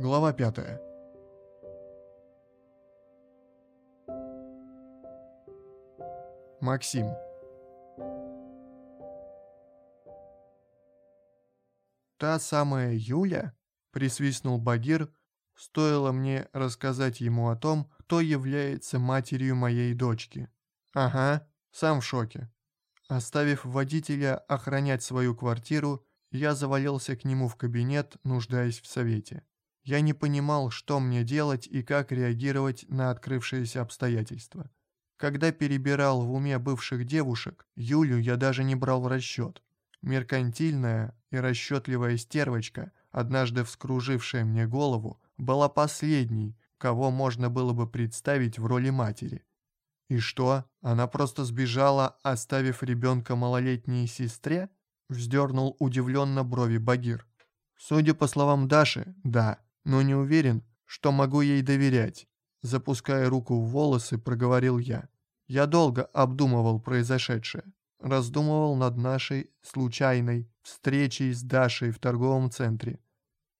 Глава пятая. Максим. «Та самая Юля?» — присвистнул Багир, стоило мне рассказать ему о том, кто является матерью моей дочки. «Ага, сам в шоке». Оставив водителя охранять свою квартиру, я завалился к нему в кабинет, нуждаясь в совете. Я не понимал, что мне делать и как реагировать на открывшиеся обстоятельства. Когда перебирал в уме бывших девушек, Юлю я даже не брал в расчет. Меркантильная и расчетливая стервочка, однажды вскружившая мне голову, была последней, кого можно было бы представить в роли матери. И что, она просто сбежала, оставив ребенка малолетней сестре? Вздернул удивленно брови Багир. Судя по словам Даши, да, но не уверен, что могу ей доверять. Запуская руку в волосы, проговорил я. Я долго обдумывал произошедшее. Раздумывал над нашей случайной встречей с Дашей в торговом центре.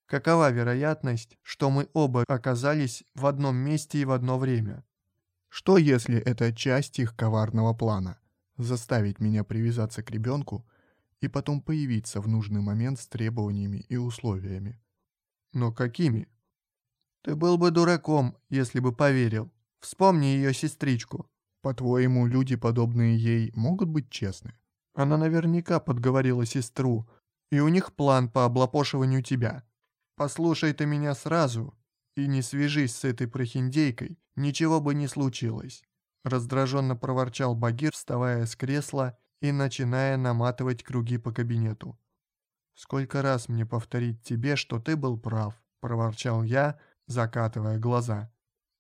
Какова вероятность, что мы оба оказались в одном месте и в одно время? Что если это часть их коварного плана? Заставить меня привязаться к ребенку и потом появиться в нужный момент с требованиями и условиями. Но какими? Ты был бы дураком, если бы поверил. Вспомни ее сестричку. По-твоему, люди, подобные ей, могут быть честны? Она наверняка подговорила сестру, и у них план по облапошиванию тебя. Послушай ты меня сразу, и не свяжись с этой прохиндейкой, ничего бы не случилось. Раздраженно проворчал Багир, вставая с кресла и начиная наматывать круги по кабинету. «Сколько раз мне повторить тебе, что ты был прав?» – проворчал я, закатывая глаза.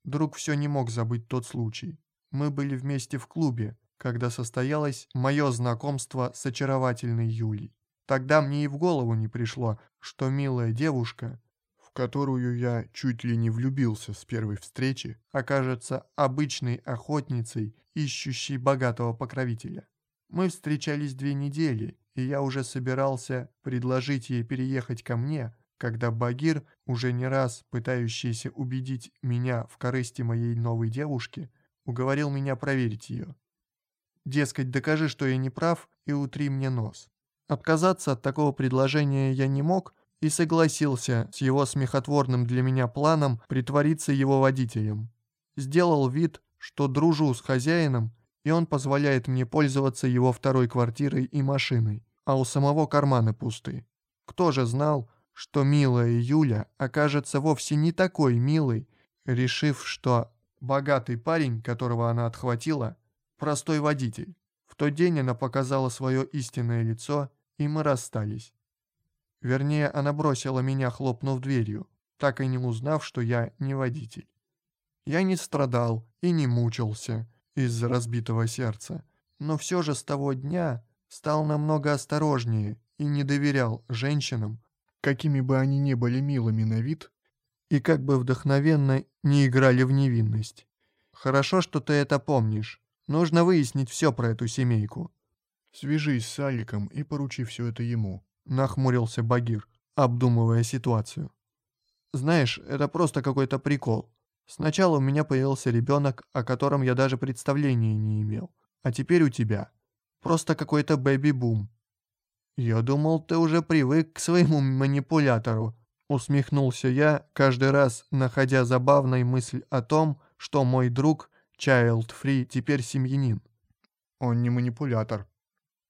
Друг все не мог забыть тот случай. Мы были вместе в клубе, когда состоялось мое знакомство с очаровательной Юлей. Тогда мне и в голову не пришло, что милая девушка, в которую я чуть ли не влюбился с первой встречи, окажется обычной охотницей, ищущей богатого покровителя. Мы встречались две недели, и я уже собирался предложить ей переехать ко мне, когда Багир, уже не раз пытающийся убедить меня в корысти моей новой девушки, уговорил меня проверить ее. Дескать, докажи, что я не прав, и утри мне нос. Отказаться от такого предложения я не мог и согласился с его смехотворным для меня планом притвориться его водителем. Сделал вид, что дружу с хозяином, и он позволяет мне пользоваться его второй квартирой и машиной, а у самого карманы пусты. Кто же знал, что милая Юля окажется вовсе не такой милой, решив, что богатый парень, которого она отхватила, простой водитель. В тот день она показала свое истинное лицо, и мы расстались. Вернее, она бросила меня, хлопнув дверью, так и не узнав, что я не водитель. Я не страдал и не мучился из-за разбитого сердца, но все же с того дня стал намного осторожнее и не доверял женщинам, какими бы они ни были милыми на вид, и как бы вдохновенно не играли в невинность. Хорошо, что ты это помнишь. Нужно выяснить все про эту семейку. Свяжись с Аликом и поручи все это ему, нахмурился Багир, обдумывая ситуацию. Знаешь, это просто какой-то прикол. Сначала у меня появился ребенок, о котором я даже представления не имел. А теперь у тебя. Просто какой-то бэби-бум. «Я думал, ты уже привык к своему манипулятору», усмехнулся я, каждый раз находя забавной мысль о том, что мой друг Child Free теперь семьянин. «Он не манипулятор»,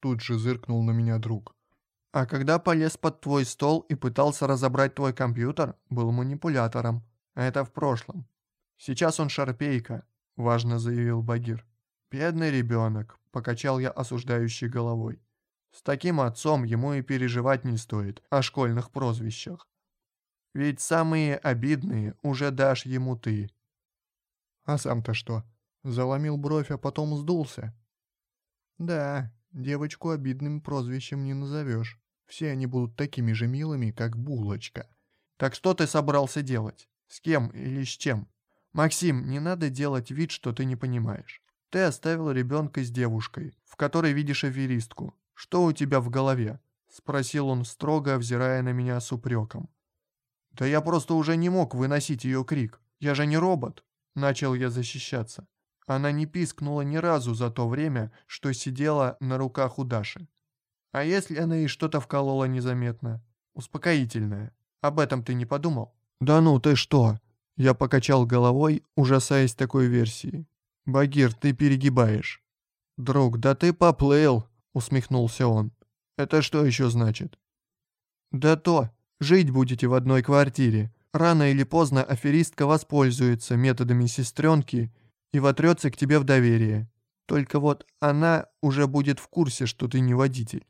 тут же зыркнул на меня друг. «А когда полез под твой стол и пытался разобрать твой компьютер, был манипулятором. Это в прошлом. Сейчас он шарпейка», — важно заявил Багир. «Бедный ребенок», — покачал я осуждающей головой. С таким отцом ему и переживать не стоит о школьных прозвищах. Ведь самые обидные уже дашь ему ты. А сам-то что? Заломил бровь, а потом сдулся? Да, девочку обидным прозвищем не назовешь. Все они будут такими же милыми, как булочка. Так что ты собрался делать? С кем или с чем? Максим, не надо делать вид, что ты не понимаешь. Ты оставил ребенка с девушкой, в которой видишь аферистку. Что у тебя в голове?» — спросил он строго, взирая на меня с упреком. Да я просто уже не мог выносить ее крик. Я же не робот. Начал я защищаться. Она не пискнула ни разу за то время, что сидела на руках у Даши. А если она ей что-то вколола незаметно? Успокоительное. Об этом ты не подумал? Да ну, ты что? Я покачал головой, ужасаясь такой версии. Багир, ты перегибаешь. Друг, да ты поплыл, усмехнулся он. Это что еще значит? Да то, жить будете в одной квартире. Рано или поздно аферистка воспользуется методами сестренки и вотрется к тебе в доверие. Только вот она уже будет в курсе, что ты не водитель.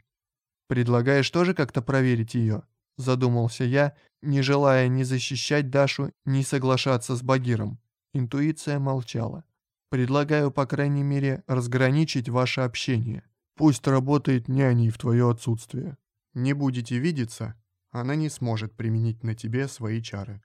Предлагаешь тоже как-то проверить ее?» Задумался я, не желая ни защищать Дашу, ни соглашаться с Багиром. Интуиция молчала. «Предлагаю, по крайней мере, разграничить ваше общение. Пусть работает няней в твое отсутствие. Не будете видеться, она не сможет применить на тебе свои чары».